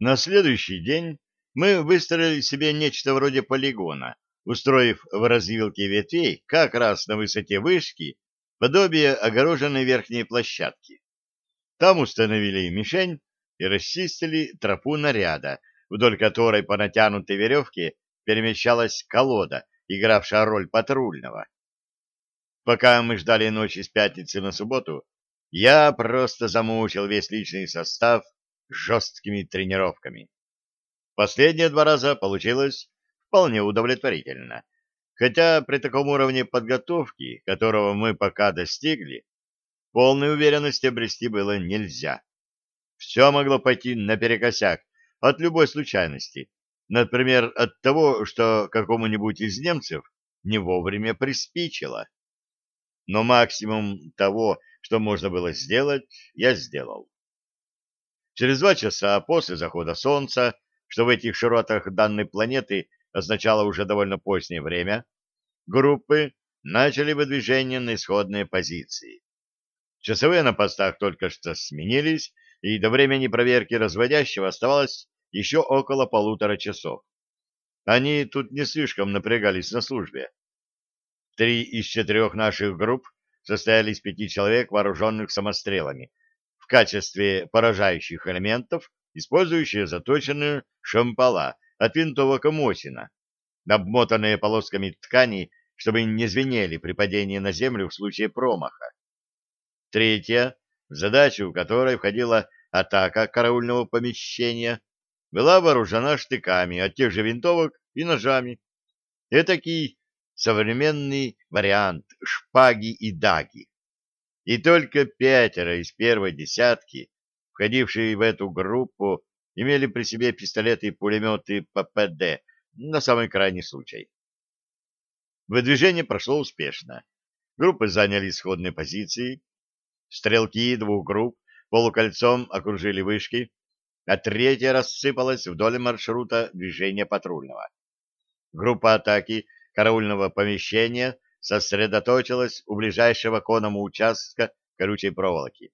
На следующий день мы выстроили себе нечто вроде полигона, устроив в развилке ветвей как раз на высоте вышки подобие огороженной верхней площадки. Там установили мишень и расчистили тропу наряда, вдоль которой по натянутой веревке перемещалась колода, игравшая роль патрульного. Пока мы ждали ночи с пятницы на субботу, я просто замучил весь личный состав жесткими тренировками. Последние два раза получилось вполне удовлетворительно. Хотя при таком уровне подготовки, которого мы пока достигли, полной уверенности обрести было нельзя. Все могло пойти наперекосяк от любой случайности. Например, от того, что какому-нибудь из немцев не вовремя приспичило. Но максимум того, что можно было сделать, я сделал. Через два часа после захода солнца, что в этих широтах данной планеты означало уже довольно позднее время, группы начали выдвижение на исходные позиции. Часовые на постах только что сменились, и до времени проверки разводящего оставалось еще около полутора часов. Они тут не слишком напрягались на службе. Три из четырех наших групп состояли из пяти человек, вооруженных самострелами, качестве поражающих элементов, использующие заточенные шампала от винтовок Мосина, обмотанные полосками ткани, чтобы не звенели при падении на землю в случае промаха. Третья, в задачу которой входила атака караульного помещения, была вооружена штыками от тех же винтовок и ножами. Этакий современный вариант шпаги и даги. И только пятеро из первой десятки, входившие в эту группу, имели при себе пистолеты и пулеметы ППД на самый крайний случай. Выдвижение прошло успешно. Группы заняли исходные позиции. Стрелки двух групп полукольцом окружили вышки, а третья рассыпалась вдоль маршрута движения патрульного. Группа атаки караульного помещения сосредоточилась у ближайшего к участка колючей проволоки.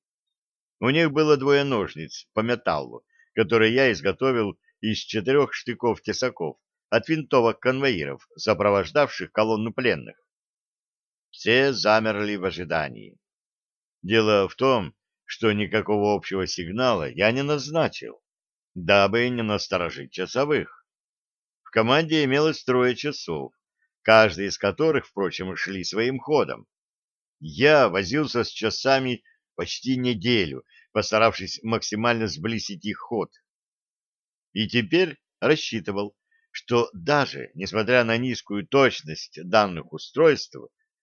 У них было двое ножниц по металлу, которые я изготовил из четырех штыков-тесаков от винтовок конвоиров, сопровождавших колонну пленных. Все замерли в ожидании. Дело в том, что никакого общего сигнала я не назначил, дабы не насторожить часовых. В команде имелось трое часов, каждый из которых, впрочем, шли своим ходом. Я возился с часами почти неделю, постаравшись максимально сблизить их ход. И теперь рассчитывал, что даже несмотря на низкую точность данных устройств,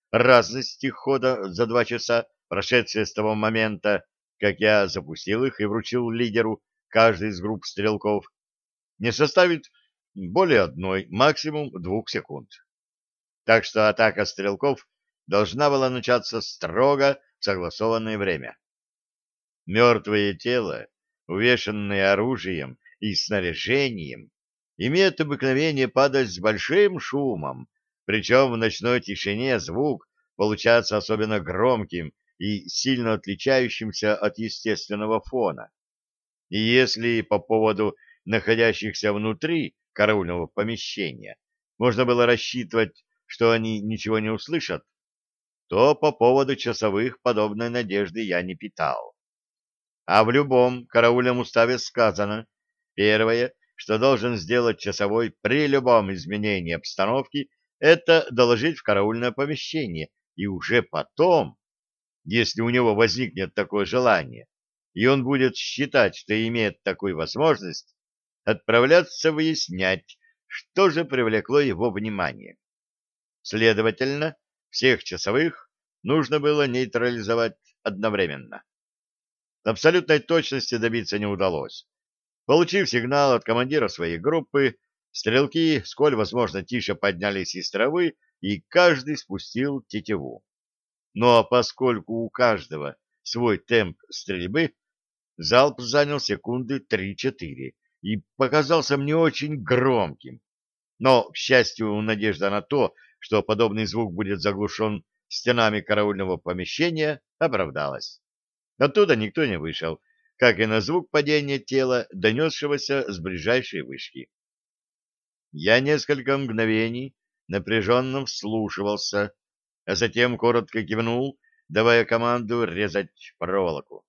разность их хода за два часа, прошедшие с того момента, как я запустил их и вручил лидеру каждой из групп стрелков, не составит более одной, максимум двух секунд так что атака стрелков должна была начаться строго в согласованное время. Мертвое тело, увешанное оружием и снаряжением, имеет обыкновение падать с большим шумом, причем в ночной тишине звук получается особенно громким и сильно отличающимся от естественного фона. И если по поводу находящихся внутри караульного помещения можно было рассчитывать что они ничего не услышат, то по поводу часовых подобной надежды я не питал. А в любом караульном уставе сказано, первое, что должен сделать часовой при любом изменении обстановки, это доложить в караульное помещение, и уже потом, если у него возникнет такое желание, и он будет считать, что имеет такую возможность, отправляться выяснять, что же привлекло его внимание. Следовательно, всех часовых нужно было нейтрализовать одновременно. Абсолютной точности добиться не удалось. Получив сигнал от командира своей группы, стрелки, сколь возможно, тише поднялись из травы, и каждый спустил тетиву. Но поскольку у каждого свой темп стрельбы, залп занял секунды 3-4 и показался мне очень громким. Но, к счастью, надежда на то, что подобный звук будет заглушен стенами караульного помещения, оправдалась. Оттуда никто не вышел, как и на звук падения тела, донесшегося с ближайшей вышки. Я несколько мгновений напряженно вслушивался, а затем коротко кивнул, давая команду резать проволоку.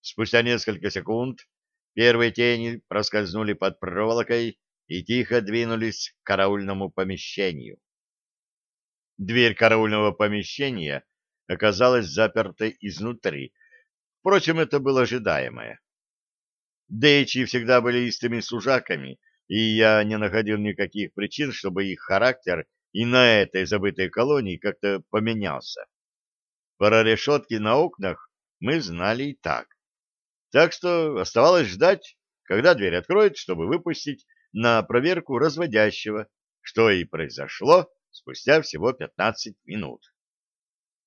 Спустя несколько секунд первые тени проскользнули под проволокой и тихо двинулись к караульному помещению. Дверь караульного помещения оказалась запертой изнутри. Впрочем, это было ожидаемое. Дейчи всегда были истыми служаками, и я не находил никаких причин, чтобы их характер и на этой забытой колонии как-то поменялся. Про решетки на окнах мы знали и так. Так что оставалось ждать, когда дверь откроет, чтобы выпустить на проверку разводящего, что и произошло спустя всего 15 минут.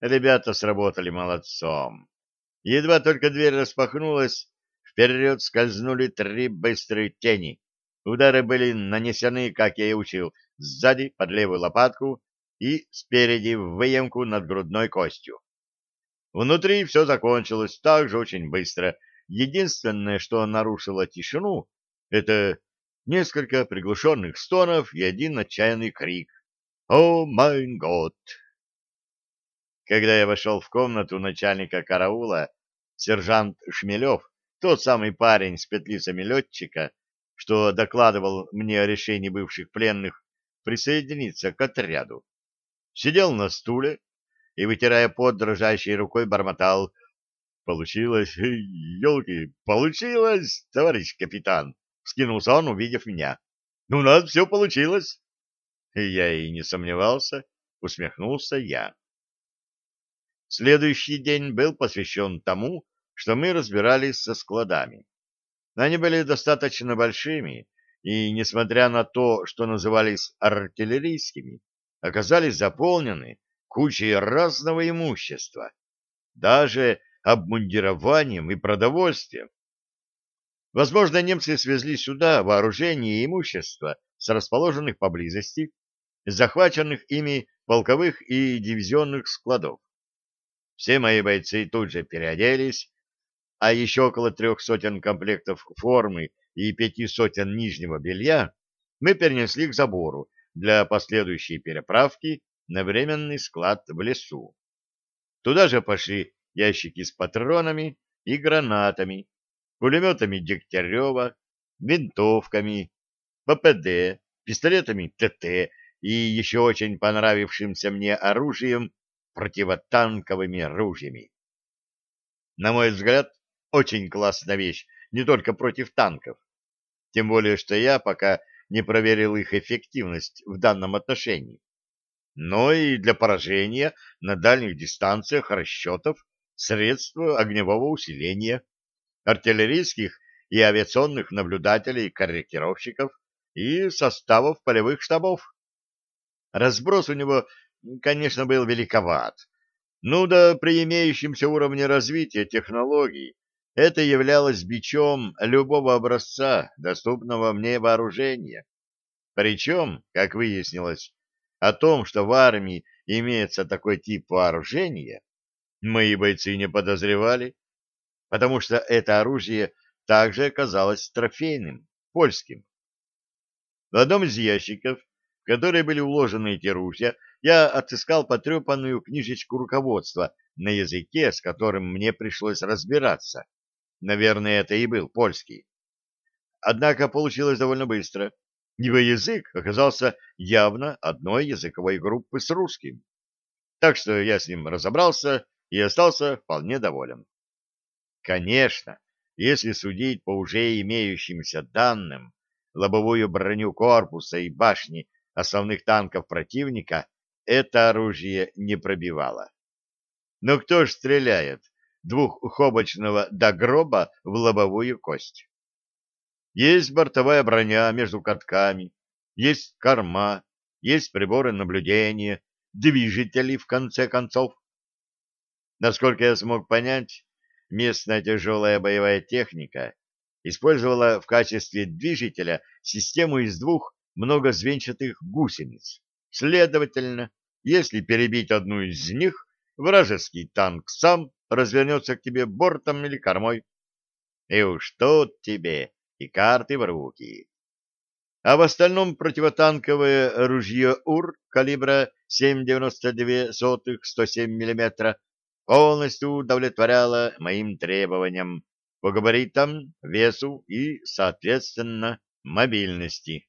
Ребята сработали молодцом. Едва только дверь распахнулась, вперед скользнули три быстрые тени. Удары были нанесены, как я и учил, сзади под левую лопатку и спереди в выемку над грудной костью. Внутри все закончилось также очень быстро. Единственное, что нарушило тишину, это несколько приглушенных стонов и один отчаянный крик. «О, майн год!» Когда я вошел в комнату начальника караула, сержант Шмелев, тот самый парень с петлицами летчика, что докладывал мне о решении бывших пленных присоединиться к отряду, сидел на стуле и, вытирая пот дрожащей рукой, бормотал. «Получилось! Елки! Получилось, товарищ капитан!» — вскинулся он, увидев меня. «У нас все получилось!» Я и не сомневался, усмехнулся я. Следующий день был посвящен тому, что мы разбирались со складами. Они были достаточно большими, и, несмотря на то, что назывались артиллерийскими, оказались заполнены кучей разного имущества, даже обмундированием и продовольствием. Возможно, немцы свезли сюда вооружение и имущество с расположенных поблизости захваченных ими полковых и дивизионных складов. Все мои бойцы тут же переоделись, а еще около трех сотен комплектов формы и пяти сотен нижнего белья мы перенесли к забору для последующей переправки на временный склад в лесу. Туда же пошли ящики с патронами и гранатами, пулеметами Дегтярева, винтовками, ППД, пистолетами ТТ и еще очень понравившимся мне оружием противотанковыми ружьями. На мой взгляд, очень классная вещь, не только против танков. Тем более, что я пока не проверил их эффективность в данном отношении. Но и для поражения на дальних дистанциях расчетов средств огневого усиления, артиллерийских и авиационных наблюдателей, корректировщиков и составов полевых штабов. Разброс у него, конечно, был великоват. Ну да при имеющемся уровне развития технологий это являлось бичом любого образца, доступного мне вооружения. Причем, как выяснилось, о том, что в армии имеется такой тип вооружения, мои бойцы не подозревали, потому что это оружие также оказалось трофейным, польским. В одном из ящиков в которые были уложены эти ружья, я отыскал потрепанную книжечку руководства на языке, с которым мне пришлось разбираться. Наверное, это и был польский. Однако получилось довольно быстро. Его язык оказался явно одной языковой группы с русским. Так что я с ним разобрался и остался вполне доволен. Конечно, если судить по уже имеющимся данным, лобовую броню корпуса и башни основных танков противника это оружие не пробивало. Но кто ж стреляет двуххобочного до гроба в лобовую кость? Есть бортовая броня между катками, есть корма, есть приборы наблюдения, движители в конце концов. Насколько я смог понять, местная тяжелая боевая техника использовала в качестве движителя систему из двух многозвенчатых гусениц. Следовательно, если перебить одну из них, вражеский танк сам развернется к тебе бортом или кормой. И уж тут тебе и карты в руки. А в остальном противотанковое ружье УР калибра 7,92 107 мм полностью удовлетворяло моим требованиям по габаритам, весу и, соответственно, мобильности.